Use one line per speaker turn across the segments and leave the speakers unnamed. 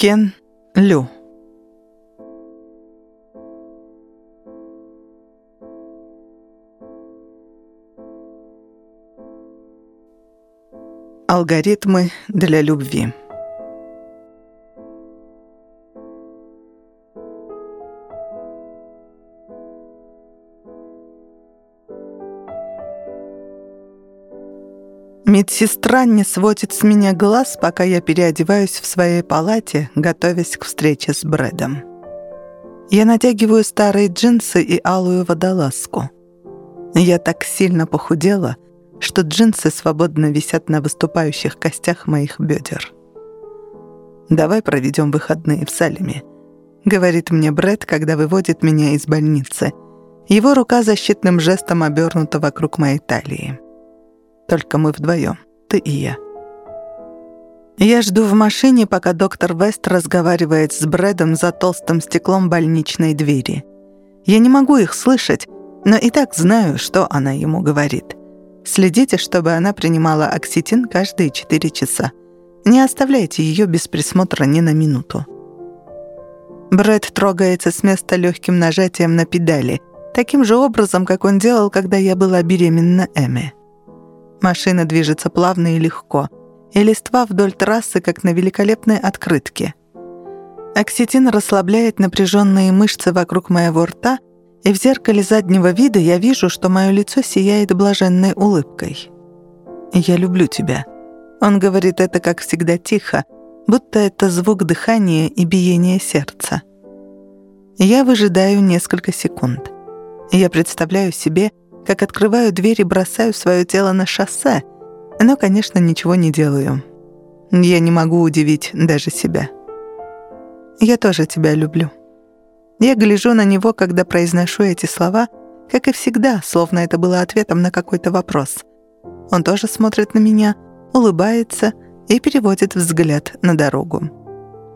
Кен Лю. Алгоритмы для любви. Медсестра не сводит с меня глаз, пока я переодеваюсь в своей палате, готовясь к встрече с Брэдом. Я натягиваю старые джинсы и алую водолазку. Я так сильно похудела, что джинсы свободно висят на выступающих костях моих бедер. «Давай проведем выходные в Салеме», — говорит мне Брэд, когда выводит меня из больницы. Его рука защитным жестом обернута вокруг моей талии. Только мы вдвоем, ты и я. Я жду в машине, пока доктор Вест разговаривает с Брэдом за толстым стеклом больничной двери. Я не могу их слышать, но и так знаю, что она ему говорит. Следите, чтобы она принимала окситин каждые 4 часа. Не оставляйте ее без присмотра ни на минуту. Брэд трогается с места легким нажатием на педали, таким же образом, как он делал, когда я была беременна Эми. Машина движется плавно и легко, и листва вдоль трассы, как на великолепной открытке. Окситин расслабляет напряженные мышцы вокруг моего рта, и в зеркале заднего вида я вижу, что мое лицо сияет блаженной улыбкой. «Я люблю тебя». Он говорит это, как всегда, тихо, будто это звук дыхания и биения сердца. Я выжидаю несколько секунд. Я представляю себе, как открываю дверь и бросаю свое тело на шоссе, но, конечно, ничего не делаю. Я не могу удивить даже себя. Я тоже тебя люблю. Я гляжу на него, когда произношу эти слова, как и всегда, словно это было ответом на какой-то вопрос. Он тоже смотрит на меня, улыбается и переводит взгляд на дорогу.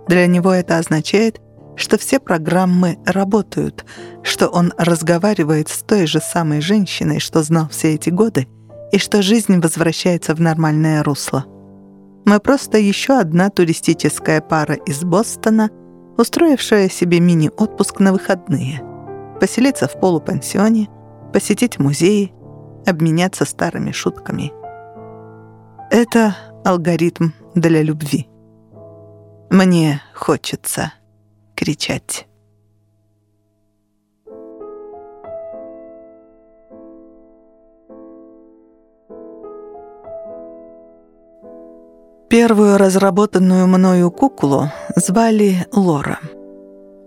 Для него это означает, что все программы работают, что он разговаривает с той же самой женщиной, что знал все эти годы, и что жизнь возвращается в нормальное русло. Мы просто еще одна туристическая пара из Бостона, устроившая себе мини-отпуск на выходные. Поселиться в полупансионе, посетить музеи, обменяться старыми шутками. Это алгоритм для любви. Мне хочется кричать. Первую разработанную мною куклу звали Лора.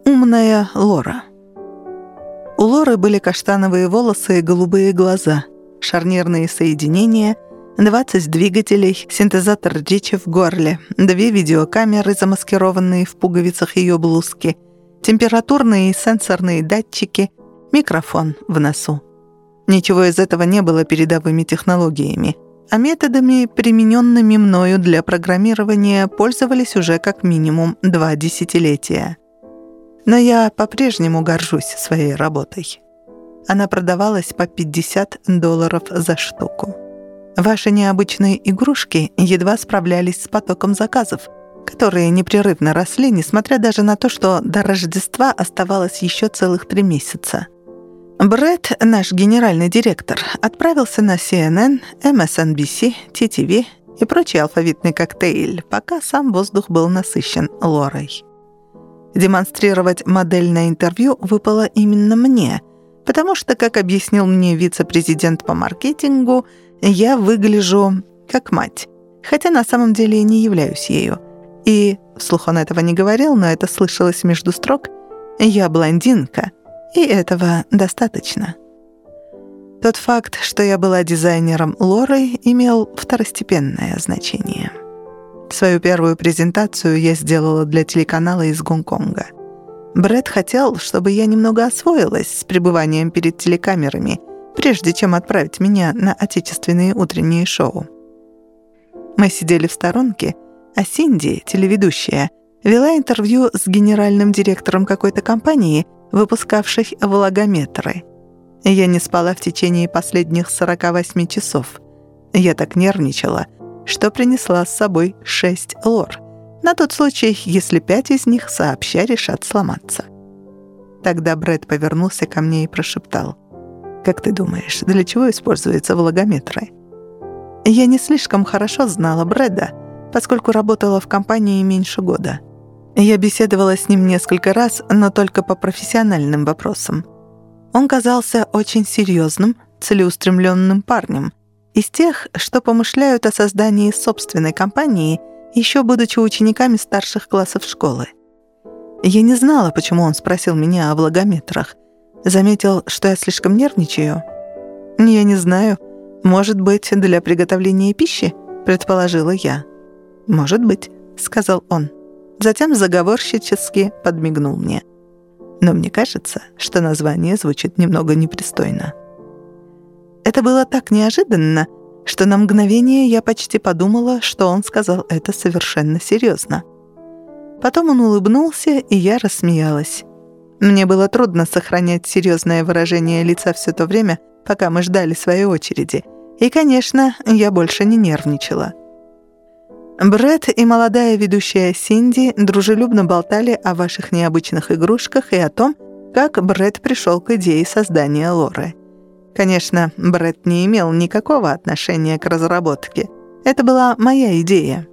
Умная Лора. У Лоры были каштановые волосы и голубые глаза, шарнирные соединения, 20 двигателей, синтезатор речи в горле, две видеокамеры, замаскированные в пуговицах ее блузки, температурные и сенсорные датчики, микрофон в носу. Ничего из этого не было передовыми технологиями, а методами, примененными мною для программирования, пользовались уже как минимум два десятилетия. Но я по-прежнему горжусь своей работой. Она продавалась по 50 долларов за штуку. Ваши необычные игрушки едва справлялись с потоком заказов, которые непрерывно росли, несмотря даже на то, что до Рождества оставалось еще целых три месяца. Брэд, наш генеральный директор, отправился на CNN, MSNBC, TTV и прочий алфавитный коктейль, пока сам воздух был насыщен Лорой. Демонстрировать модельное интервью выпало именно мне, потому что, как объяснил мне вице-президент по маркетингу, я выгляжу как мать, хотя на самом деле не являюсь ею. И, вслух он этого не говорил, но это слышалось между строк, я блондинка, и этого достаточно. Тот факт, что я была дизайнером Лоры, имел второстепенное значение. Свою первую презентацию я сделала для телеканала из Гонконга. Брэд хотел, чтобы я немного освоилась с пребыванием перед телекамерами — прежде чем отправить меня на отечественные утренние шоу. Мы сидели в сторонке, а Синди, телеведущая, вела интервью с генеральным директором какой-то компании, выпускавшей влагометры. Я не спала в течение последних 48 часов. Я так нервничала, что принесла с собой шесть лор, на тот случай, если пять из них сообща решат сломаться. Тогда Брэд повернулся ко мне и прошептал. «Как ты думаешь, для чего используются влагометры?» Я не слишком хорошо знала Брэда, поскольку работала в компании меньше года. Я беседовала с ним несколько раз, но только по профессиональным вопросам. Он казался очень серьезным, целеустремленным парнем, из тех, что помышляют о создании собственной компании, еще будучи учениками старших классов школы. Я не знала, почему он спросил меня о влагометрах. Заметил, что я слишком нервничаю. Я не знаю. Может быть, для приготовления пищи, предположила я. Может быть, сказал он. Затем заговорщически подмигнул мне. Но мне кажется, что название звучит немного непристойно. Это было так неожиданно, что на мгновение я почти подумала, что он сказал это совершенно серьезно. Потом он улыбнулся, и я рассмеялась. Мне было трудно сохранять серьезное выражение лица все то время, пока мы ждали своей очереди. И, конечно, я больше не нервничала. Брэд и молодая ведущая Синди дружелюбно болтали о ваших необычных игрушках и о том, как Брэд пришел к идее создания Лоры. Конечно, Брэд не имел никакого отношения к разработке. Это была моя идея.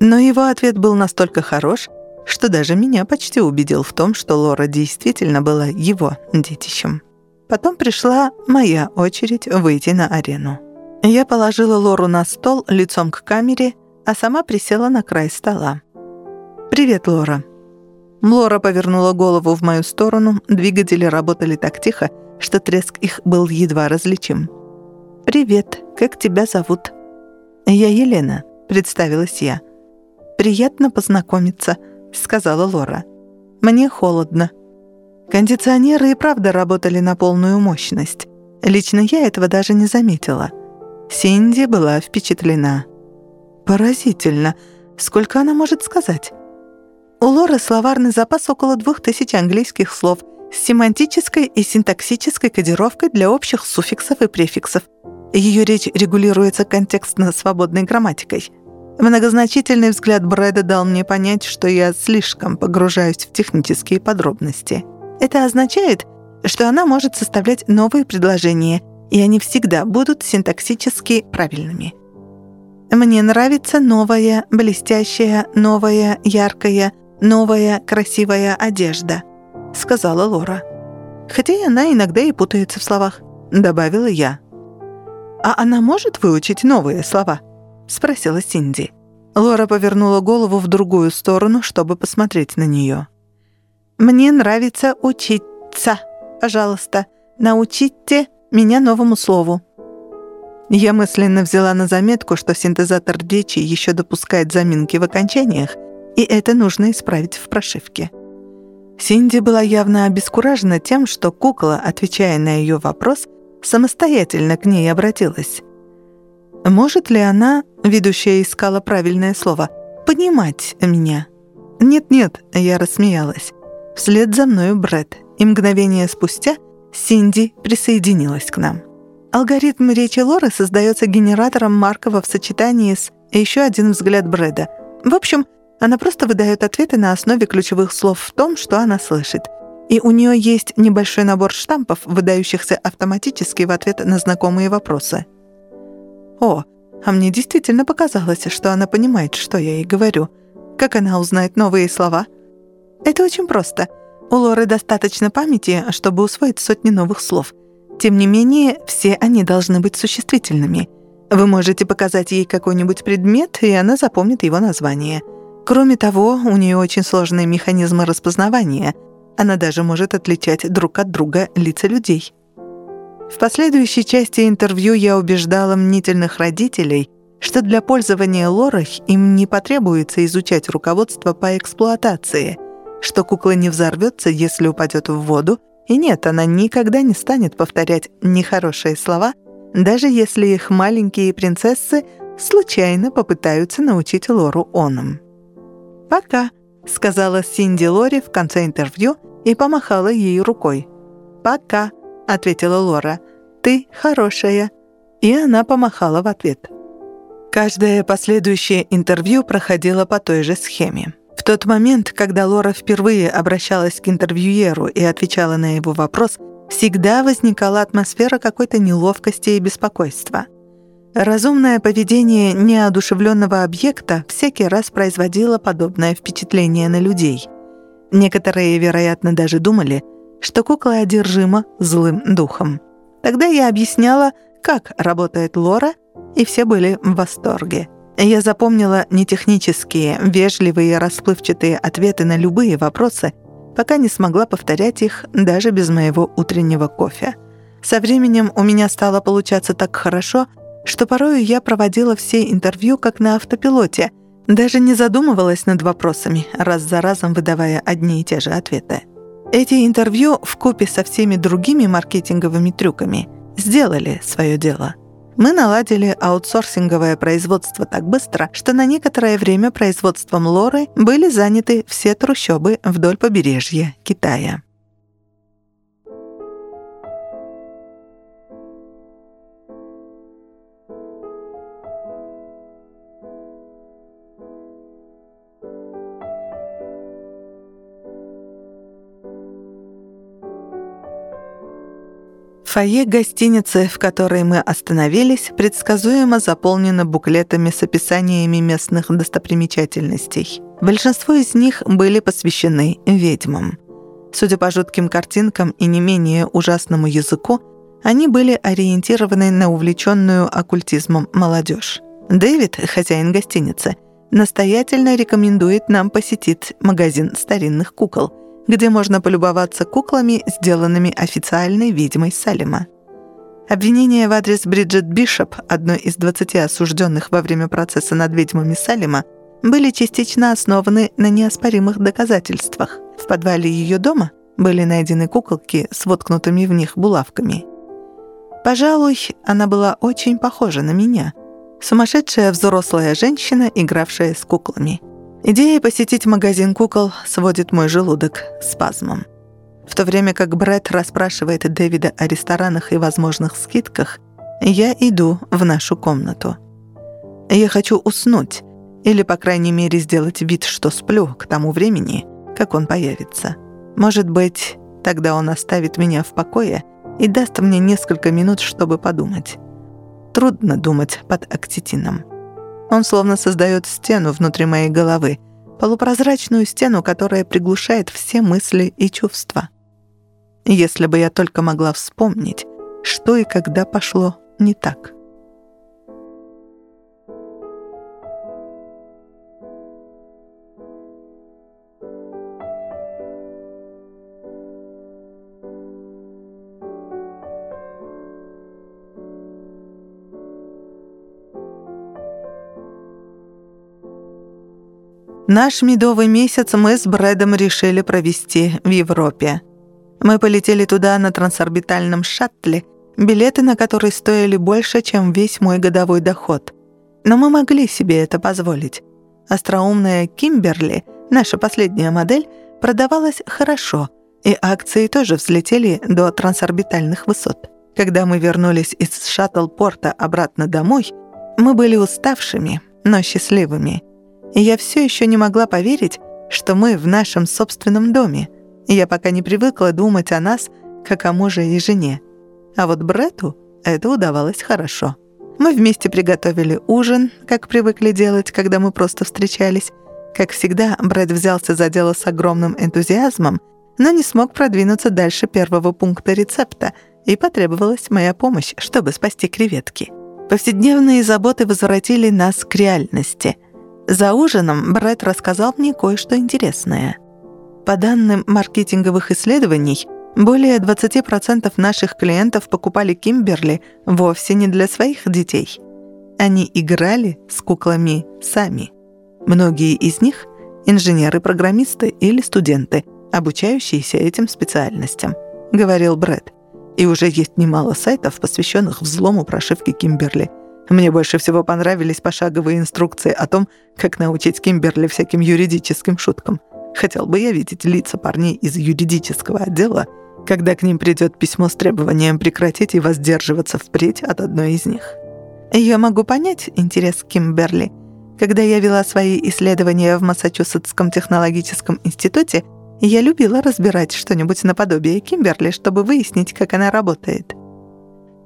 Но его ответ был настолько хорош, что даже меня почти убедил в том, что Лора действительно была его детищем. Потом пришла моя очередь выйти на арену. Я положила Лору на стол лицом к камере, а сама присела на край стола. «Привет, Лора». Лора повернула голову в мою сторону, двигатели работали так тихо, что треск их был едва различим. «Привет, как тебя зовут?» «Я Елена», — представилась я. «Приятно познакомиться», — сказала Лора. «Мне холодно». Кондиционеры и правда работали на полную мощность. Лично я этого даже не заметила. Синди была впечатлена. «Поразительно. Сколько она может сказать?» У Лоры словарный запас около двух тысяч английских слов с семантической и синтаксической кодировкой для общих суффиксов и префиксов. Ее речь регулируется контекстно-свободной грамматикой. Многозначительный взгляд Брэда дал мне понять, что я слишком погружаюсь в технические подробности. Это означает, что она может составлять новые предложения, и они всегда будут синтаксически правильными. Мне нравится новая, блестящая, новая, яркая, новая, красивая одежда, сказала Лора. Хотя она иногда и путается в словах, добавила я. А она может выучить новые слова? — спросила Синди. Лора повернула голову в другую сторону, чтобы посмотреть на нее. «Мне нравится учиться. Пожалуйста, научите меня новому слову». Я мысленно взяла на заметку, что синтезатор речи еще допускает заминки в окончаниях, и это нужно исправить в прошивке. Синди была явно обескуражена тем, что кукла, отвечая на ее вопрос, самостоятельно к ней обратилась. Может ли она, ведущая искала правильное слово, понимать меня? Нет-нет, я рассмеялась. Вслед за мною Брэд, и мгновение спустя Синди присоединилась к нам. Алгоритм речи Лоры создается генератором Маркова в сочетании с еще один взгляд Брэда. В общем, она просто выдает ответы на основе ключевых слов в том, что она слышит. И у нее есть небольшой набор штампов, выдающихся автоматически в ответ на знакомые вопросы. О, а мне действительно показалось, что она понимает, что я ей говорю. Как она узнает новые слова? Это очень просто. У Лоры достаточно памяти, чтобы усвоить сотни новых слов. Тем не менее, все они должны быть существительными. Вы можете показать ей какой-нибудь предмет, и она запомнит его название. Кроме того, у нее очень сложные механизмы распознавания. Она даже может отличать друг от друга лица людей. В последующей части интервью я убеждала мнительных родителей, что для пользования лорой им не потребуется изучать руководство по эксплуатации, что кукла не взорвется, если упадет в воду, и нет, она никогда не станет повторять нехорошие слова, даже если их маленькие принцессы случайно попытаются научить Лору оном. «Пока», — сказала Синди Лори в конце интервью и помахала ей рукой. «Пока», — ответила Лора. «Ты хорошая». И она помахала в ответ. Каждое последующее интервью проходило по той же схеме. В тот момент, когда Лора впервые обращалась к интервьюеру и отвечала на его вопрос, всегда возникала атмосфера какой-то неловкости и беспокойства. Разумное поведение неодушевленного объекта всякий раз производило подобное впечатление на людей. Некоторые, вероятно, даже думали, что кукла одержима злым духом. Тогда я объясняла, как работает Лора, и все были в восторге. Я запомнила нетехнические, вежливые, расплывчатые ответы на любые вопросы, пока не смогла повторять их даже без моего утреннего кофе. Со временем у меня стало получаться так хорошо, что порою я проводила все интервью как на автопилоте, даже не задумывалась над вопросами, раз за разом выдавая одни и те же ответы. Эти интервью в купе со всеми другими маркетинговыми трюками сделали свое дело. Мы наладили аутсорсинговое производство так быстро, что на некоторое время производством лоры были заняты все трущобы вдоль побережья Китая. Фойе гостиницы, в которой мы остановились, предсказуемо заполнено буклетами с описаниями местных достопримечательностей. Большинство из них были посвящены ведьмам. Судя по жутким картинкам и не менее ужасному языку, они были ориентированы на увлеченную оккультизмом молодежь. Дэвид, хозяин гостиницы, настоятельно рекомендует нам посетить магазин старинных кукол – где можно полюбоваться куклами, сделанными официальной ведьмой Салима. Обвинения в адрес Бриджит Бишоп, одной из 20 осужденных во время процесса над ведьмами Салима, были частично основаны на неоспоримых доказательствах. В подвале ее дома были найдены куколки с воткнутыми в них булавками. Пожалуй, она была очень похожа на меня. Сумасшедшая взрослая женщина, игравшая с куклами – Идея посетить магазин кукол сводит мой желудок спазмом. В то время как Брэд расспрашивает Дэвида о ресторанах и возможных скидках, я иду в нашу комнату. Я хочу уснуть, или, по крайней мере, сделать вид, что сплю к тому времени, как он появится. Может быть, тогда он оставит меня в покое и даст мне несколько минут, чтобы подумать. Трудно думать под актитином. Он словно создает стену внутри моей головы, полупрозрачную стену, которая приглушает все мысли и чувства. Если бы я только могла вспомнить, что и когда пошло не так. Наш медовый месяц мы с Брэдом решили провести в Европе. Мы полетели туда на трансорбитальном шаттле, билеты на который стоили больше, чем весь мой годовой доход. Но мы могли себе это позволить. Остроумная Кимберли, наша последняя модель, продавалась хорошо, и акции тоже взлетели до трансорбитальных высот. Когда мы вернулись из шаттл-порта обратно домой, мы были уставшими, но счастливыми — и я все еще не могла поверить, что мы в нашем собственном доме. Я пока не привыкла думать о нас, как о муже и жене. А вот Брету это удавалось хорошо. Мы вместе приготовили ужин, как привыкли делать, когда мы просто встречались. Как всегда, Брэд взялся за дело с огромным энтузиазмом, но не смог продвинуться дальше первого пункта рецепта, и потребовалась моя помощь, чтобы спасти креветки. Повседневные заботы возвратили нас к реальности — за ужином Брэд рассказал мне кое-что интересное. По данным маркетинговых исследований, более 20% наших клиентов покупали Кимберли вовсе не для своих детей. Они играли с куклами сами. Многие из них — инженеры-программисты или студенты, обучающиеся этим специальностям, — говорил Брэд. И уже есть немало сайтов, посвященных взлому прошивки Кимберли — мне больше всего понравились пошаговые инструкции о том, как научить Кимберли всяким юридическим шуткам. Хотел бы я видеть лица парней из юридического отдела, когда к ним придет письмо с требованием прекратить и воздерживаться впредь от одной из них. Я могу понять интерес Кимберли. Когда я вела свои исследования в Массачусетском технологическом институте, я любила разбирать что-нибудь наподобие Кимберли, чтобы выяснить, как она работает.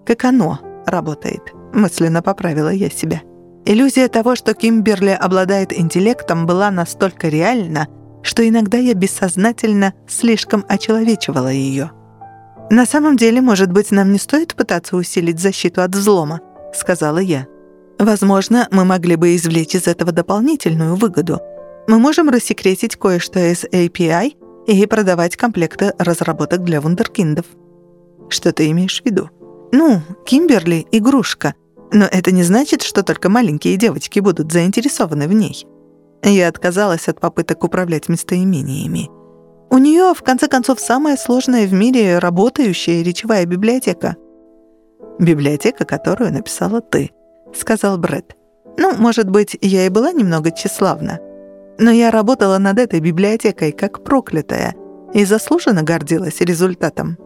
Как оно работает, мысленно поправила я себя. Иллюзия того, что Кимберли обладает интеллектом, была настолько реальна, что иногда я бессознательно слишком очеловечивала ее. «На самом деле, может быть, нам не стоит пытаться усилить защиту от взлома», — сказала я. «Возможно, мы могли бы извлечь из этого дополнительную выгоду. Мы можем рассекретить кое-что из API и продавать комплекты разработок для вундеркиндов». «Что ты имеешь в виду?» «Ну, Кимберли — игрушка, но это не значит, что только маленькие девочки будут заинтересованы в ней». Я отказалась от попыток управлять местоимениями. У нее, в конце концов, самая сложная в мире работающая речевая библиотека. «Библиотека, которую написала ты», — сказал Брэд. «Ну, может быть, я и была немного тщеславна. Но я работала над этой библиотекой как проклятая и заслуженно гордилась результатом.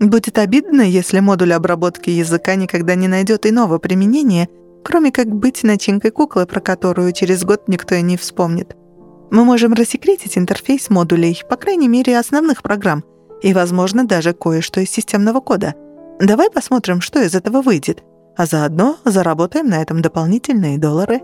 Будет обидно, если модуль обработки языка никогда не найдет иного применения — кроме как быть начинкой куклы, про которую через год никто и не вспомнит. Мы можем рассекретить интерфейс модулей, по крайней мере, основных программ, и, возможно, даже кое-что из системного кода. Давай посмотрим, что из этого выйдет, а заодно заработаем на этом дополнительные доллары.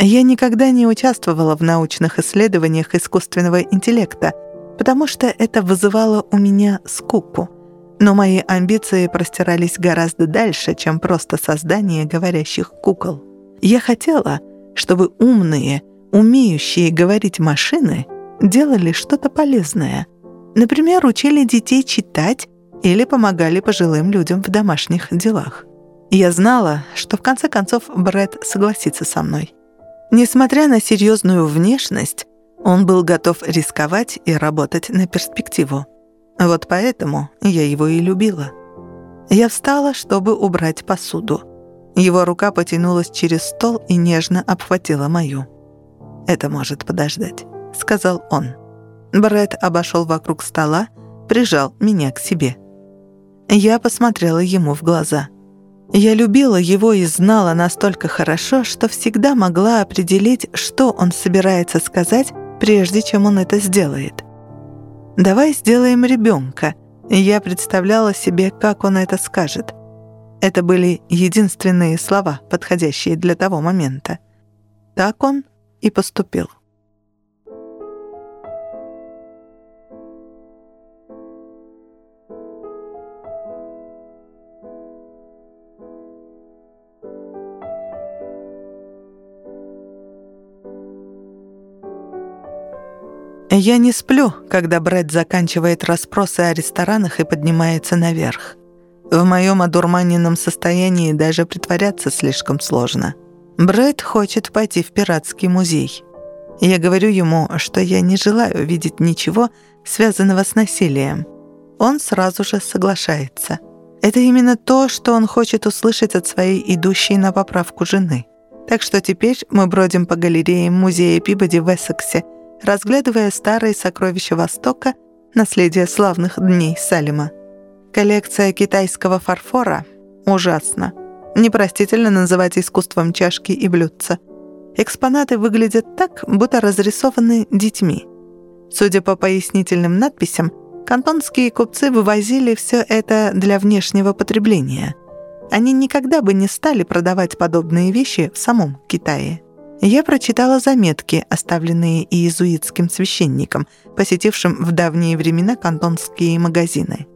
Я никогда не участвовала в научных исследованиях искусственного интеллекта, потому что это вызывало у меня скуку — но мои амбиции простирались гораздо дальше, чем просто создание говорящих кукол. Я хотела, чтобы умные, умеющие говорить машины делали что-то полезное. Например, учили детей читать или помогали пожилым людям в домашних делах. Я знала, что в конце концов Брэд согласится со мной. Несмотря на серьезную внешность, он был готов рисковать и работать на перспективу. Вот поэтому я его и любила. Я встала, чтобы убрать посуду. Его рука потянулась через стол и нежно обхватила мою. «Это может подождать», — сказал он. Брэд обошел вокруг стола, прижал меня к себе. Я посмотрела ему в глаза. Я любила его и знала настолько хорошо, что всегда могла определить, что он собирается сказать, прежде чем он это сделает. «Давай сделаем ребенка». Я представляла себе, как он это скажет. Это были единственные слова, подходящие для того момента. Так он и поступил. Я не сплю, когда Брэд заканчивает расспросы о ресторанах и поднимается наверх. В моем одурманенном состоянии даже притворяться слишком сложно. Брэд хочет пойти в пиратский музей. Я говорю ему, что я не желаю видеть ничего, связанного с насилием. Он сразу же соглашается. Это именно то, что он хочет услышать от своей идущей на поправку жены. Так что теперь мы бродим по галереям музея Пибоди в Эссексе – разглядывая старые сокровища Востока, наследие славных дней Салима. Коллекция китайского фарфора ужасно. Непростительно называть искусством чашки и блюдца. Экспонаты выглядят так, будто разрисованы детьми. Судя по пояснительным надписям, кантонские купцы вывозили все это для внешнего потребления. Они никогда бы не стали продавать подобные вещи в самом Китае. Я прочитала заметки, оставленные иезуитским священником, посетившим в давние времена кантонские магазины.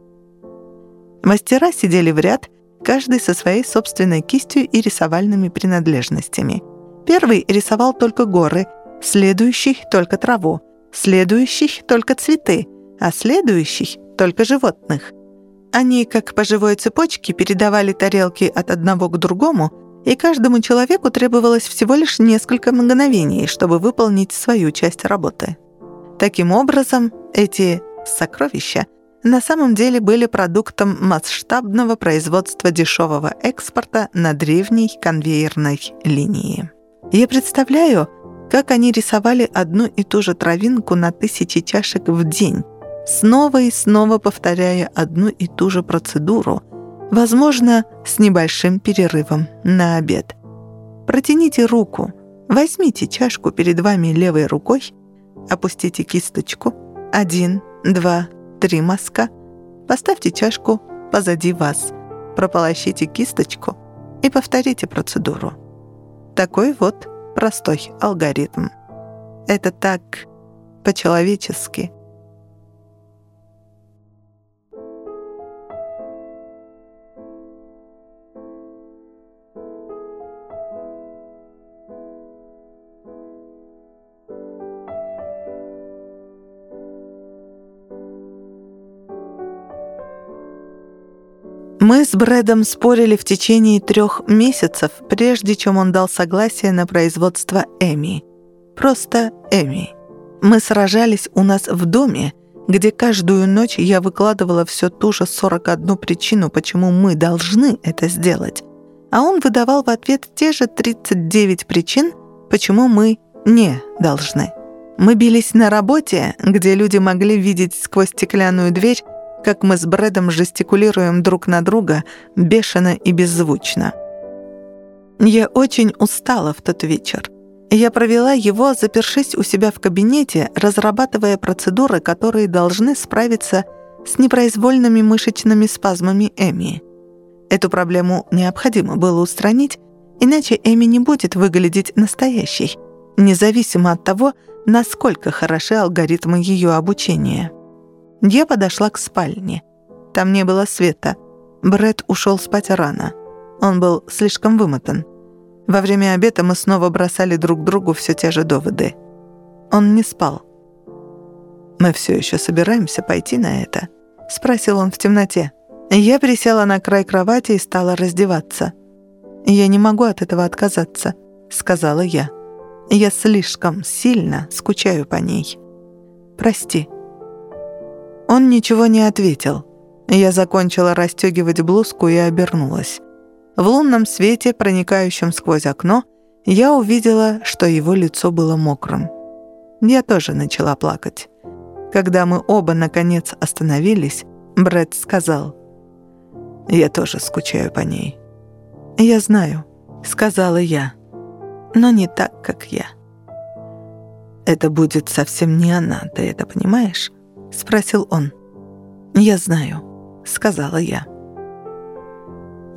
Мастера сидели в ряд, каждый со своей собственной кистью и рисовальными принадлежностями. Первый рисовал только горы, следующий — только траву, следующий — только цветы, а следующий — только животных. Они, как по живой цепочке, передавали тарелки от одного к другому — и каждому человеку требовалось всего лишь несколько мгновений, чтобы выполнить свою часть работы. Таким образом, эти «сокровища» на самом деле были продуктом масштабного производства дешевого экспорта на древней конвейерной линии. Я представляю, как они рисовали одну и ту же травинку на тысячи чашек в день, снова и снова повторяя одну и ту же процедуру — Возможно, с небольшим перерывом на обед. Протяните руку, возьмите чашку перед вами левой рукой, опустите кисточку, один, два, три мазка, поставьте чашку позади вас, прополощите кисточку и повторите процедуру. Такой вот простой алгоритм. Это так по-человечески. С Брэдом спорили в течение трех месяцев, прежде чем он дал согласие на производство Эми. Просто Эми. Мы сражались у нас в доме, где каждую ночь я выкладывала все ту же 41 причину, почему мы должны это сделать. А он выдавал в ответ те же 39 причин, почему мы не должны. Мы бились на работе, где люди могли видеть сквозь стеклянную дверь как мы с Брэдом жестикулируем друг на друга бешено и беззвучно. Я очень устала в тот вечер. Я провела его, запершись у себя в кабинете, разрабатывая процедуры, которые должны справиться с непроизвольными мышечными спазмами Эми. Эту проблему необходимо было устранить, иначе Эми не будет выглядеть настоящей, независимо от того, насколько хороши алгоритмы ее обучения. Я подошла к спальне. Там не было света. Брэд ушел спать рано. Он был слишком вымотан. Во время обеда мы снова бросали друг другу все те же доводы. Он не спал. «Мы все еще собираемся пойти на это?» — спросил он в темноте. Я присела на край кровати и стала раздеваться. «Я не могу от этого отказаться», — сказала я. «Я слишком сильно скучаю по ней. Прости». Он ничего не ответил. Я закончила расстегивать блузку и обернулась. В лунном свете, проникающем сквозь окно, я увидела, что его лицо было мокрым. Я тоже начала плакать. Когда мы оба, наконец, остановились, Брэд сказал, «Я тоже скучаю по ней». «Я знаю», — сказала я, — «но не так, как я». «Это будет совсем не она, ты это понимаешь?» — спросил он. «Я знаю», — сказала я.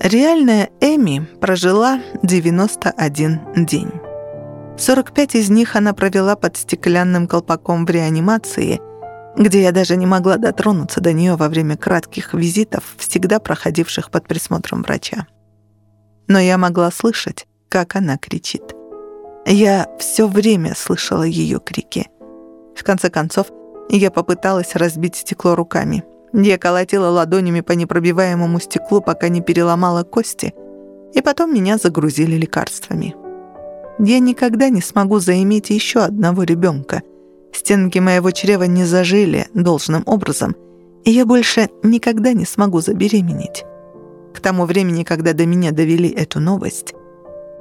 Реальная Эми прожила 91 день. 45 из них она провела под стеклянным колпаком в реанимации, где я даже не могла дотронуться до нее во время кратких визитов, всегда проходивших под присмотром врача. Но я могла слышать, как она кричит. Я все время слышала ее крики. В конце концов, я попыталась разбить стекло руками. Я колотила ладонями по непробиваемому стеклу, пока не переломала кости, и потом меня загрузили лекарствами. Я никогда не смогу заиметь еще одного ребенка. Стенки моего чрева не зажили должным образом, и я больше никогда не смогу забеременеть. К тому времени, когда до меня довели эту новость,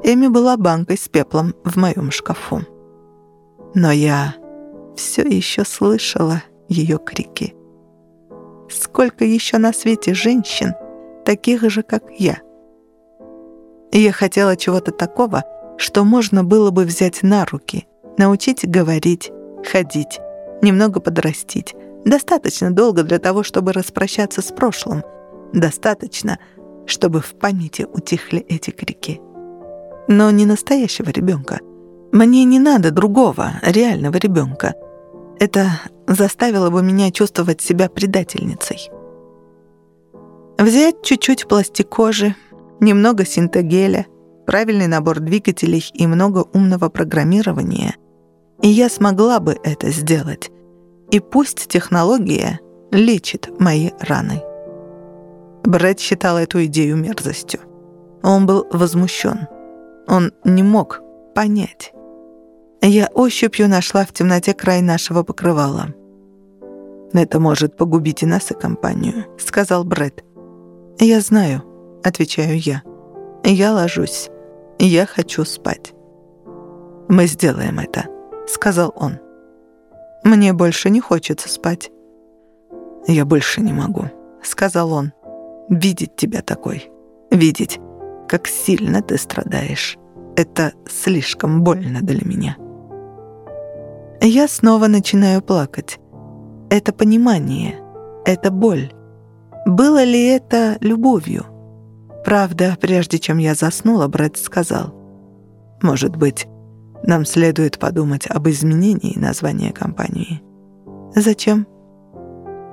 Эми была банкой с пеплом в моем шкафу. Но я все еще слышала ее крики. Сколько еще на свете женщин, таких же, как я? я хотела чего-то такого, что можно было бы взять на руки, научить говорить, ходить, немного подрастить. Достаточно долго для того, чтобы распрощаться с прошлым. Достаточно, чтобы в памяти утихли эти крики. Но не настоящего ребенка. Мне не надо другого, реального ребенка. Это заставило бы меня чувствовать себя предательницей. Взять чуть-чуть пластикожи, немного синтегеля, правильный набор двигателей и много умного программирования, и я смогла бы это сделать. И пусть технология лечит мои раны. Брэд считал эту идею мерзостью. Он был возмущен. Он не мог понять. Я ощупью нашла в темноте край нашего покрывала. «Это может погубить и нас, и компанию», — сказал Брэд. «Я знаю», — отвечаю я. «Я ложусь. Я хочу спать». «Мы сделаем это», — сказал он. «Мне больше не хочется спать». «Я больше не могу», — сказал он. видеть тебя такой. Видеть, как сильно ты страдаешь. Это слишком больно для меня. Я снова начинаю плакать. Это понимание, это боль. Было ли это любовью? Правда, прежде чем я заснула, Брэд сказал, «Может быть, нам следует подумать об изменении названия компании». «Зачем?»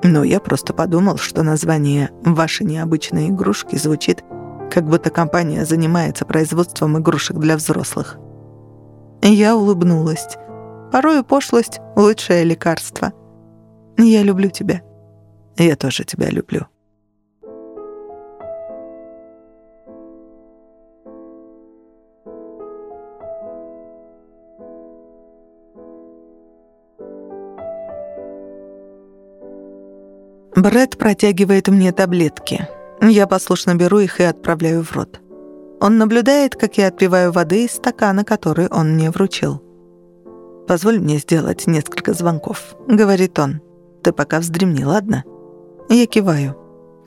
«Ну, я просто подумал, что название «Ваши необычные игрушки» звучит, как будто компания занимается производством игрушек для взрослых». Я улыбнулась. Порою пошлость — лучшее лекарство. Я люблю тебя. Я тоже тебя люблю. Брэд протягивает мне таблетки. Я послушно беру их и отправляю в рот. Он наблюдает, как я отпиваю воды из стакана, который он мне вручил. «Позволь мне сделать несколько звонков», — говорит он. «Ты пока вздремни, ладно?» Я киваю.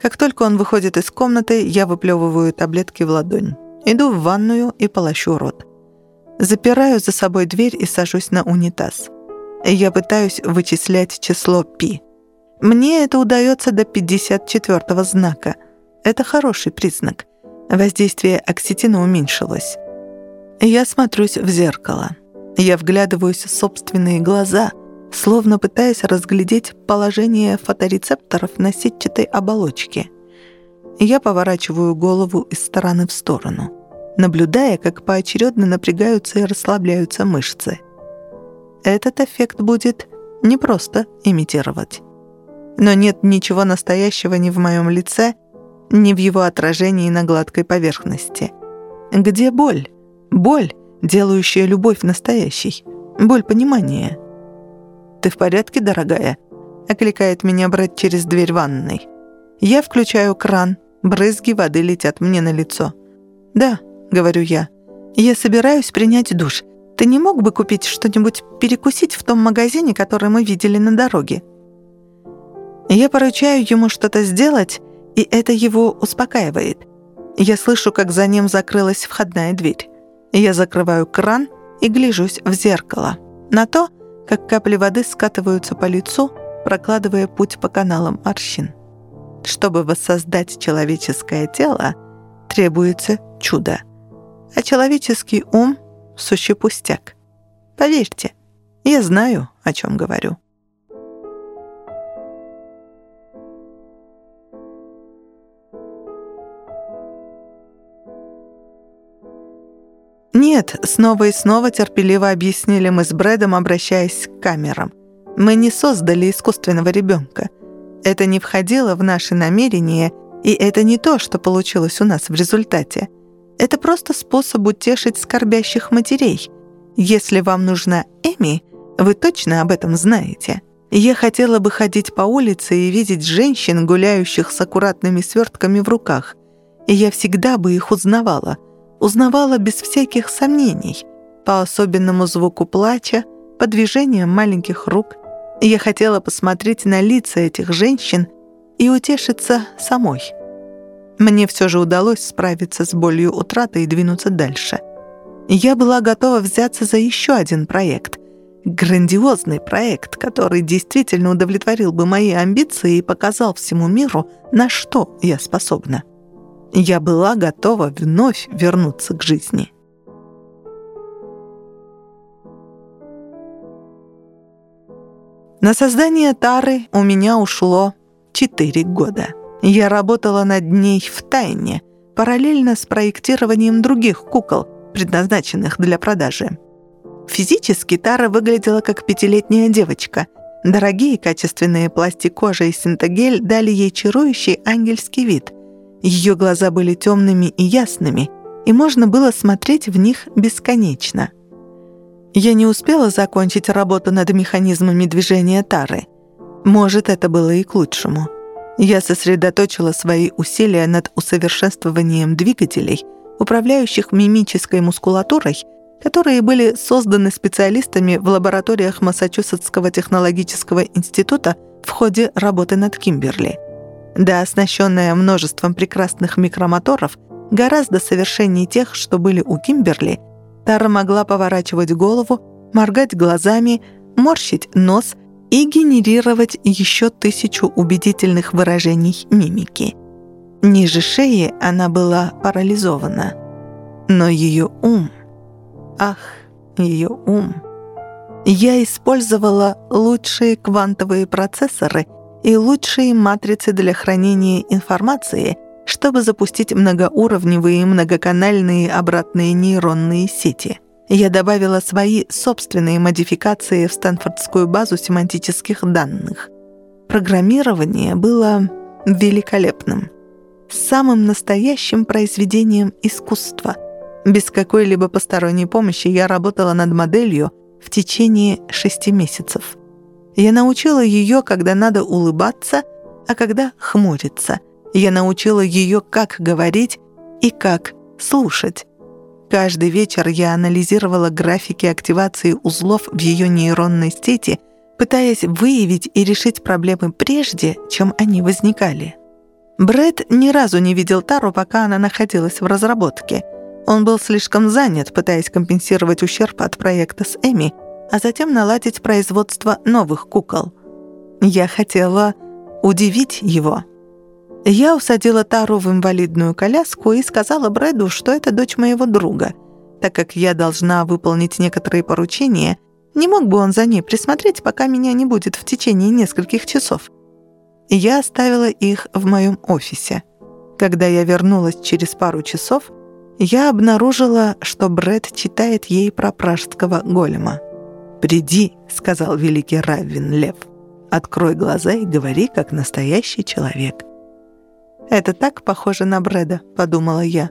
Как только он выходит из комнаты, я выплевываю таблетки в ладонь. Иду в ванную и полощу рот. Запираю за собой дверь и сажусь на унитаз. Я пытаюсь вычислять число пи. Мне это удается до 54-го знака. Это хороший признак. Воздействие окситина уменьшилось. Я смотрюсь в зеркало. Я вглядываюсь в собственные глаза, словно пытаясь разглядеть положение фоторецепторов на сетчатой оболочке. Я поворачиваю голову из стороны в сторону, наблюдая, как поочередно напрягаются и расслабляются мышцы. Этот эффект будет непросто имитировать. Но нет ничего настоящего ни в моем лице, ни в его отражении на гладкой поверхности. Где боль? Боль, делающая любовь настоящей. Боль понимания. «Ты в порядке, дорогая?» — окликает меня брат через дверь ванной. Я включаю кран, брызги воды летят мне на лицо. «Да», — говорю я, — «я собираюсь принять душ. Ты не мог бы купить что-нибудь перекусить в том магазине, который мы видели на дороге?» Я поручаю ему что-то сделать, и это его успокаивает. Я слышу, как за ним закрылась входная дверь. Я закрываю кран и гляжусь в зеркало. На то, как капли воды скатываются по лицу, прокладывая путь по каналам морщин. Чтобы воссоздать человеческое тело, требуется чудо. А человеческий ум — сущий пустяк. Поверьте, я знаю, о чем говорю. «Нет», — снова и снова терпеливо объяснили мы с Брэдом, обращаясь к камерам. «Мы не создали искусственного ребенка. Это не входило в наши намерения, и это не то, что получилось у нас в результате. Это просто способ утешить скорбящих матерей. Если вам нужна Эми, вы точно об этом знаете. Я хотела бы ходить по улице и видеть женщин, гуляющих с аккуратными свертками в руках. И я всегда бы их узнавала — узнавала без всяких сомнений, по особенному звуку плача, по движениям маленьких рук. Я хотела посмотреть на лица этих женщин и утешиться самой. Мне все же удалось справиться с болью утраты и двинуться дальше. Я была готова взяться за еще один проект. Грандиозный проект, который действительно удовлетворил бы мои амбиции и показал всему миру, на что я способна я была готова вновь вернуться к жизни. На создание Тары у меня ушло 4 года. Я работала над ней в тайне, параллельно с проектированием других кукол, предназначенных для продажи. Физически Тара выглядела как пятилетняя девочка. Дорогие качественные пластикожи и синтагель дали ей чарующий ангельский вид – ее глаза были темными и ясными, и можно было смотреть в них бесконечно. Я не успела закончить работу над механизмами движения Тары. Может, это было и к лучшему. Я сосредоточила свои усилия над усовершенствованием двигателей, управляющих мимической мускулатурой, которые были созданы специалистами в лабораториях Массачусетского технологического института в ходе работы над Кимберли. Да, оснащенная множеством прекрасных микромоторов, гораздо совершеннее тех, что были у Кимберли, Тара могла поворачивать голову, моргать глазами, морщить нос и генерировать еще тысячу убедительных выражений мимики. Ниже шеи она была парализована. Но ее ум... Ах, ее ум... Я использовала лучшие квантовые процессоры и лучшие матрицы для хранения информации, чтобы запустить многоуровневые многоканальные обратные нейронные сети. Я добавила свои собственные модификации в Стэнфордскую базу семантических данных. Программирование было великолепным. Самым настоящим произведением искусства. Без какой-либо посторонней помощи я работала над моделью — в течение шести месяцев. Я научила ее, когда надо улыбаться, а когда хмуриться. Я научила ее, как говорить и как слушать. Каждый вечер я анализировала графики активации узлов в ее нейронной сети, пытаясь выявить и решить проблемы прежде, чем они возникали. Брэд ни разу не видел Тару, пока она находилась в разработке — он был слишком занят, пытаясь компенсировать ущерб от проекта с Эми, а затем наладить производство новых кукол. Я хотела удивить его. Я усадила Тару в инвалидную коляску и сказала Брэду, что это дочь моего друга. Так как я должна выполнить некоторые поручения, не мог бы он за ней присмотреть, пока меня не будет в течение нескольких часов. Я оставила их в моем офисе. Когда я вернулась через пару часов — я обнаружила, что Бред читает ей про пражского голема. «Приди», — сказал великий Раввин Лев. «Открой глаза и говори, как настоящий человек». «Это так похоже на Брэда», — подумала я.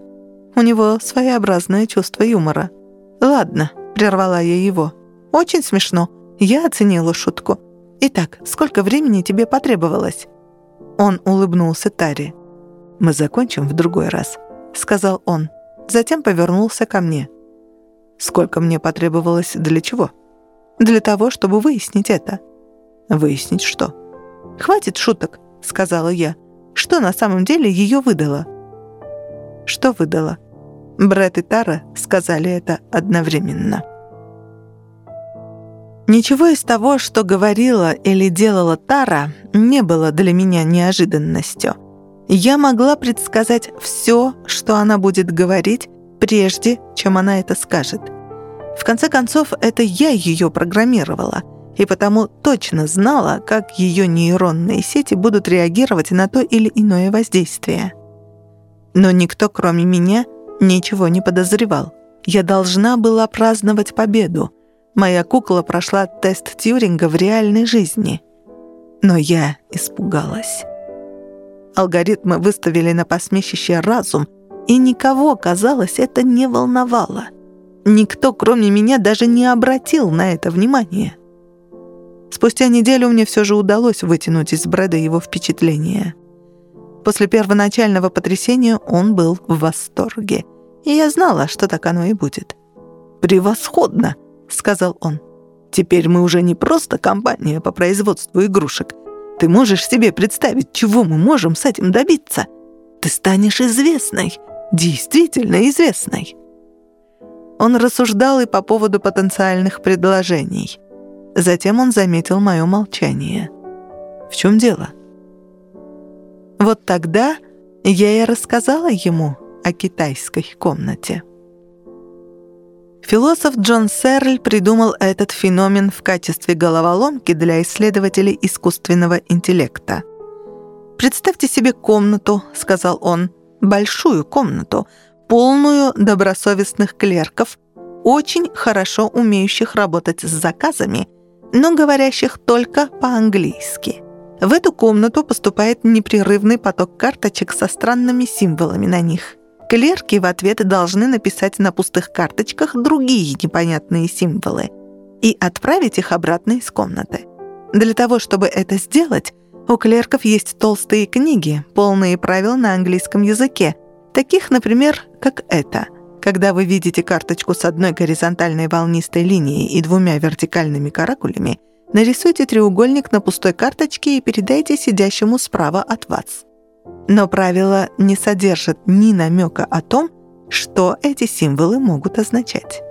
«У него своеобразное чувство юмора». «Ладно», — прервала я его. «Очень смешно. Я оценила шутку. Итак, сколько времени тебе потребовалось?» Он улыбнулся Таре. «Мы закончим в другой раз», — сказал он. Затем повернулся ко мне. Сколько мне потребовалось для чего? Для того, чтобы выяснить это. Выяснить что? «Хватит шуток», — сказала я. «Что на самом деле ее выдало?» «Что выдало?» Брэд и Тара сказали это одновременно. Ничего из того, что говорила или делала Тара, не было для меня неожиданностью. Я могла предсказать все, что она будет говорить, прежде чем она это скажет. В конце концов, это я ее программировала, и потому точно знала, как ее нейронные сети будут реагировать на то или иное воздействие. Но никто, кроме меня, ничего не подозревал. Я должна была праздновать победу. Моя кукла прошла тест Тьюринга в реальной жизни. Но я испугалась. Алгоритмы выставили на посмешище разум, и никого, казалось, это не волновало. Никто, кроме меня, даже не обратил на это внимания. Спустя неделю мне все же удалось вытянуть из Брэда его впечатления. После первоначального потрясения он был в восторге, и я знала, что так оно и будет. «Превосходно!» — сказал он. «Теперь мы уже не просто компания по производству игрушек, ты можешь себе представить, чего мы можем с этим добиться? Ты станешь известной, действительно известной». Он рассуждал и по поводу потенциальных предложений. Затем он заметил мое молчание. «В чем дело?» Вот тогда я и рассказала ему о китайской комнате. Философ Джон Серль придумал этот феномен в качестве головоломки для исследователей искусственного интеллекта. «Представьте себе комнату», — сказал он, — «большую комнату, полную добросовестных клерков, очень хорошо умеющих работать с заказами, но говорящих только по-английски. В эту комнату поступает непрерывный поток карточек со странными символами на них. Клерки в ответ должны написать на пустых карточках другие непонятные символы и отправить их обратно из комнаты. Для того, чтобы это сделать, у клерков есть толстые книги, полные правил на английском языке, таких, например, как это. Когда вы видите карточку с одной горизонтальной волнистой линией и двумя вертикальными каракулями, нарисуйте треугольник на пустой карточке и передайте сидящему справа от вас. Но правила не содержат ни намека о том, что эти символы могут означать.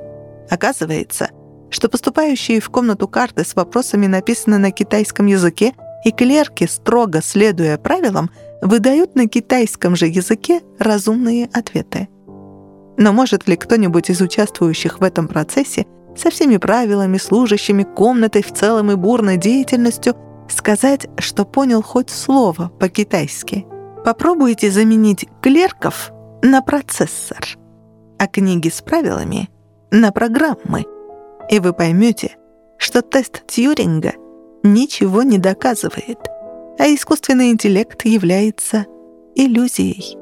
Оказывается, что поступающие в комнату карты с вопросами написаны на китайском языке, и клерки, строго следуя правилам, выдают на китайском же языке разумные ответы. Но может ли кто-нибудь из участвующих в этом процессе со всеми правилами, служащими комнатой в целом и бурной деятельностью сказать, что понял хоть слово по-китайски? Попробуйте заменить клерков на процессор, а книги с правилами — на программы. И вы поймете, что тест Тьюринга ничего не доказывает, а искусственный интеллект является иллюзией.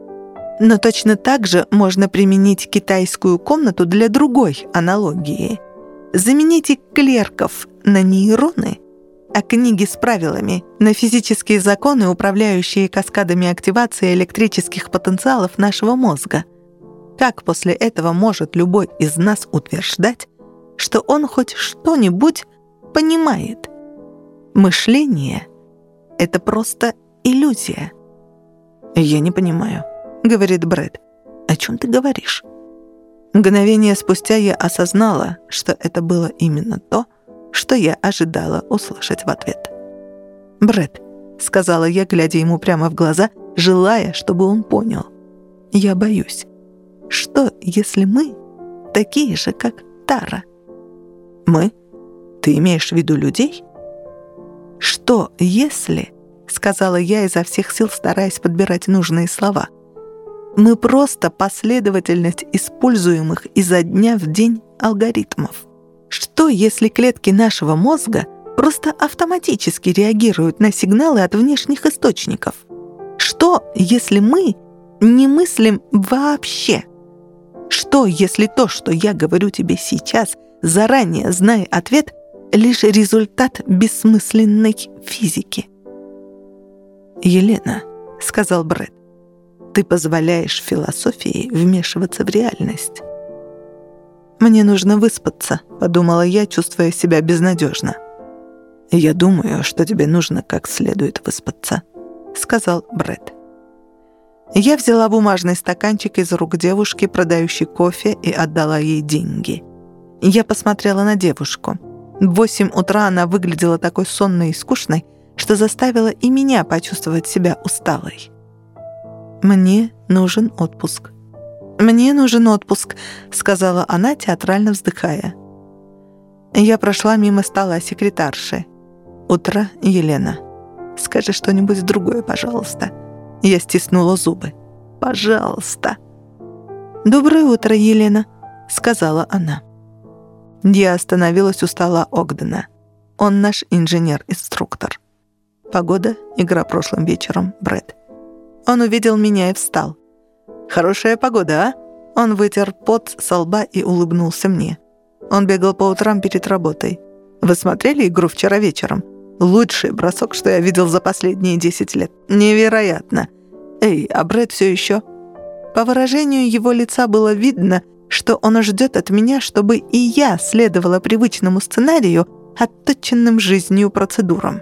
Но точно так же можно применить китайскую комнату для другой аналогии. Замените клерков на нейроны, а книги с правилами на физические законы, управляющие каскадами активации электрических потенциалов нашего мозга. Как после этого может любой из нас утверждать, что он хоть что-нибудь понимает? Мышление — это просто иллюзия. «Я не понимаю», — говорит Брэд. «О чем ты говоришь?» Мгновение спустя я осознала, что это было именно то, что я ожидала услышать в ответ. Брэд, сказала я, глядя ему прямо в глаза, желая, чтобы он понял. «Я боюсь. Что, если мы такие же, как Тара?» «Мы? Ты имеешь в виду людей?» «Что, если...» — сказала я изо всех сил, стараясь подбирать нужные слова — мы просто последовательность используемых изо дня в день алгоритмов. Что, если клетки нашего мозга просто автоматически реагируют на сигналы от внешних источников? Что, если мы не мыслим вообще? Что, если то, что я говорю тебе сейчас, заранее зная ответ, лишь результат бессмысленной физики? «Елена», — сказал Брэд, ты позволяешь философии вмешиваться в реальность. «Мне нужно выспаться», — подумала я, чувствуя себя безнадежно. «Я думаю, что тебе нужно как следует выспаться», — сказал Брэд. Я взяла бумажный стаканчик из рук девушки, продающей кофе, и отдала ей деньги. Я посмотрела на девушку. В восемь утра она выглядела такой сонной и скучной, что заставила и меня почувствовать себя усталой. «Мне нужен отпуск». «Мне нужен отпуск», — сказала она, театрально вздыхая. Я прошла мимо стола секретарши. «Утро, Елена. Скажи что-нибудь другое, пожалуйста». Я стиснула зубы. «Пожалуйста». «Доброе утро, Елена», — сказала она. Я остановилась у стола Огдена. Он наш инженер-инструктор. Погода, игра прошлым вечером, Брэд. Он увидел меня и встал. «Хорошая погода, а?» Он вытер пот со лба и улыбнулся мне. Он бегал по утрам перед работой. «Вы смотрели игру вчера вечером? Лучший бросок, что я видел за последние 10 лет. Невероятно! Эй, а Брэд все еще?» По выражению его лица было видно, что он ждет от меня, чтобы и я следовала привычному сценарию, отточенным жизнью процедурам.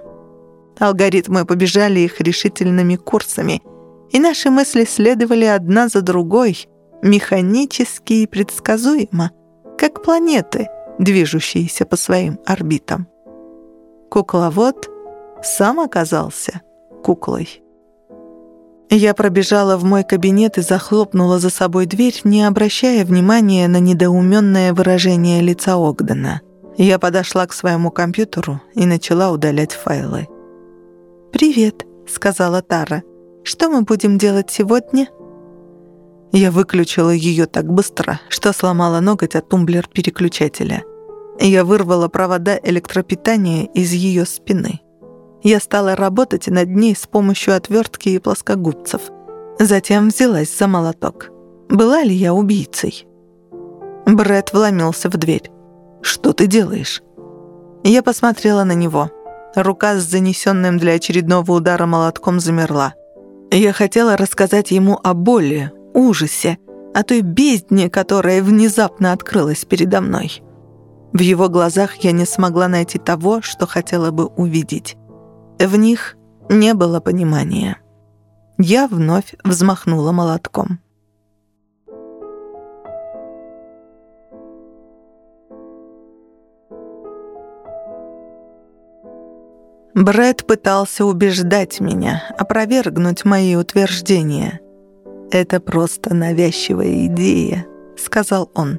Алгоритмы побежали их решительными курсами — и наши мысли следовали одна за другой, механически и предсказуемо, как планеты, движущиеся по своим орбитам. Кукловод сам оказался куклой. Я пробежала в мой кабинет и захлопнула за собой дверь, не обращая внимания на недоуменное выражение лица Огдена. Я подошла к своему компьютеру и начала удалять файлы. «Привет», — сказала Тара. Что мы будем делать сегодня?» Я выключила ее так быстро, что сломала ноготь от тумблер переключателя. Я вырвала провода электропитания из ее спины. Я стала работать над ней с помощью отвертки и плоскогубцев. Затем взялась за молоток. Была ли я убийцей? Брэд вломился в дверь. «Что ты делаешь?» Я посмотрела на него. Рука с занесенным для очередного удара молотком замерла. Я хотела рассказать ему о боли, ужасе, о той бездне, которая внезапно открылась передо мной. В его глазах я не смогла найти того, что хотела бы увидеть. В них не было понимания. Я вновь взмахнула молотком. Брэд пытался убеждать меня, опровергнуть мои утверждения. «Это просто навязчивая идея», — сказал он.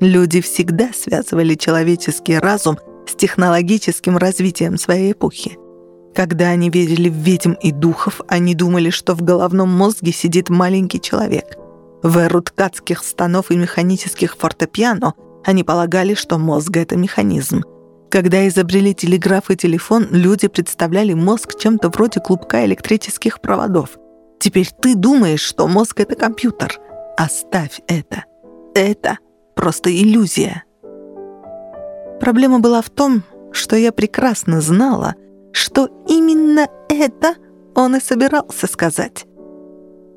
«Люди всегда связывали человеческий разум с технологическим развитием своей эпохи. Когда они верили в ведьм и духов, они думали, что в головном мозге сидит маленький человек. В эру ткацких станов и механических фортепиано они полагали, что мозг — это механизм — когда изобрели телеграф и телефон, люди представляли мозг чем-то вроде клубка электрических проводов. Теперь ты думаешь, что мозг — это компьютер. Оставь это. Это просто иллюзия. Проблема была в том, что я прекрасно знала, что именно это он и собирался сказать.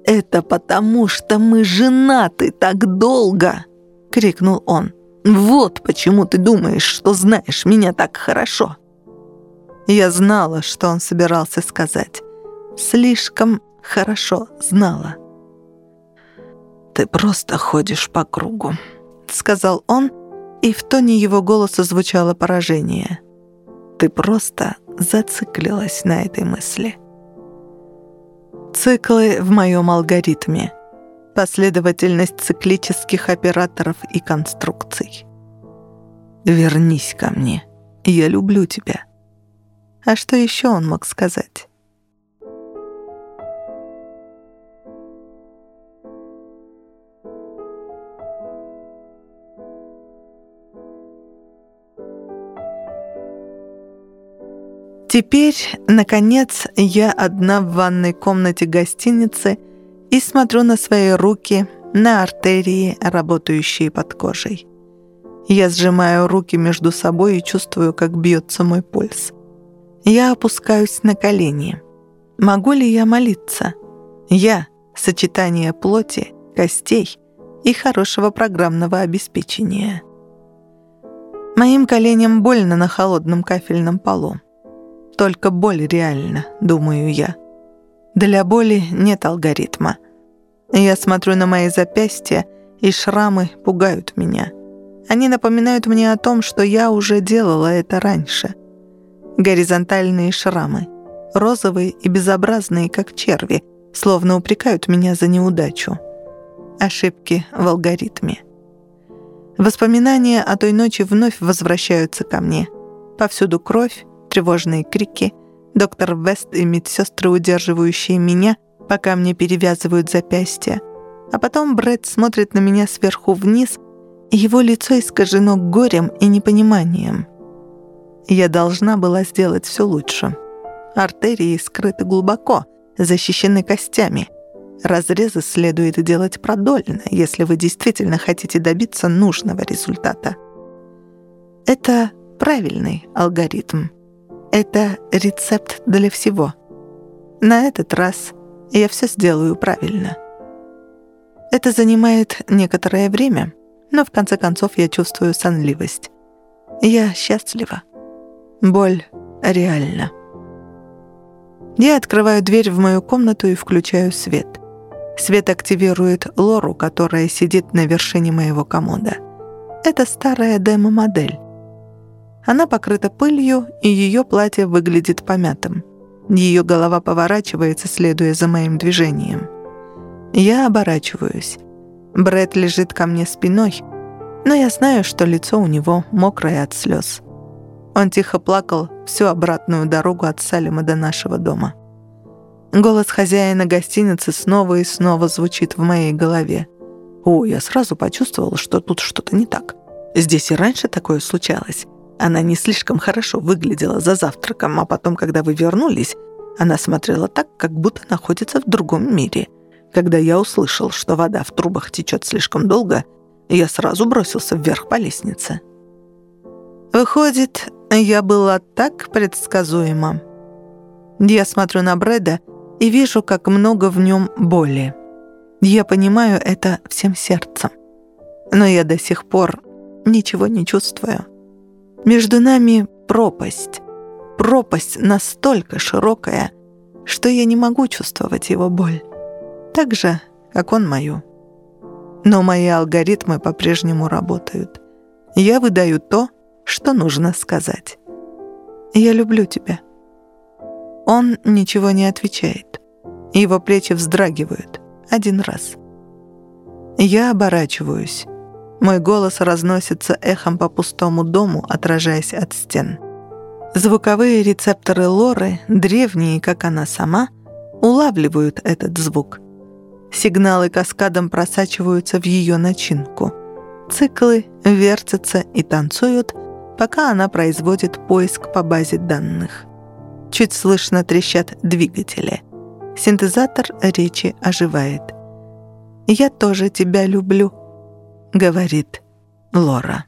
«Это потому, что мы женаты так долго!» — крикнул он. Вот почему ты думаешь, что знаешь меня так хорошо». Я знала, что он собирался сказать. Слишком хорошо знала. «Ты просто ходишь по кругу», — сказал он, и в тоне его голоса звучало поражение. «Ты просто зациклилась на этой мысли». Циклы в моем алгоритме — последовательность циклических операторов и конструкций. «Вернись ко мне. Я люблю тебя». А что еще он мог сказать? Теперь, наконец, я одна в ванной комнате гостиницы — и смотрю на свои руки, на артерии, работающие под кожей. Я сжимаю руки между собой и чувствую, как бьется мой пульс. Я опускаюсь на колени. Могу ли я молиться? Я — сочетание плоти, костей и хорошего программного обеспечения. Моим коленям больно на холодном кафельном полу. Только боль реальна, думаю я. Для боли нет алгоритма. Я смотрю на мои запястья, и шрамы пугают меня. Они напоминают мне о том, что я уже делала это раньше. Горизонтальные шрамы, розовые и безобразные, как черви, словно упрекают меня за неудачу. Ошибки в алгоритме. Воспоминания о той ночи вновь возвращаются ко мне. Повсюду кровь, тревожные крики — доктор Вест и медсестры, удерживающие меня, пока мне перевязывают запястья. А потом Брэд смотрит на меня сверху вниз, и его лицо искажено горем и непониманием. Я должна была сделать все лучше. Артерии скрыты глубоко, защищены костями. Разрезы следует делать продольно, если вы действительно хотите добиться нужного результата. Это правильный алгоритм. Это рецепт для всего. На этот раз я все сделаю правильно. Это занимает некоторое время, но в конце концов я чувствую сонливость. Я счастлива. Боль реальна. Я открываю дверь в мою комнату и включаю свет. Свет активирует Лору, которая сидит на вершине моего комода. Это старая демо-модель. Она покрыта пылью, и ее платье выглядит помятым. Ее голова поворачивается, следуя за моим движением. Я оборачиваюсь. Брэд лежит ко мне спиной, но я знаю, что лицо у него мокрое от слез. Он тихо плакал всю обратную дорогу от Салима до нашего дома. Голос хозяина гостиницы снова и снова звучит в моей голове. О, я сразу почувствовала, что тут что-то не так. Здесь и раньше такое случалось. Она не слишком хорошо выглядела за завтраком, а потом, когда вы вернулись, она смотрела так, как будто находится в другом мире. Когда я услышал, что вода в трубах течет слишком долго, я сразу бросился вверх по лестнице. Выходит, я была так предсказуема. Я смотрю на Брэда и вижу, как много в нем боли. Я понимаю это всем сердцем. Но я до сих пор ничего не чувствую. Между нами пропасть. Пропасть настолько широкая, что я не могу чувствовать его боль. Так же, как он мою. Но мои алгоритмы по-прежнему работают. Я выдаю то, что нужно сказать. «Я люблю тебя». Он ничего не отвечает. Его плечи вздрагивают. Один раз. Я оборачиваюсь. Мой голос разносится эхом по пустому дому, отражаясь от стен. Звуковые рецепторы Лоры, древние, как она сама, улавливают этот звук. Сигналы каскадом просачиваются в ее начинку. Циклы вертятся и танцуют, пока она производит поиск по базе данных. Чуть слышно трещат двигатели. Синтезатор речи оживает. «Я тоже тебя люблю», — говорит Лора.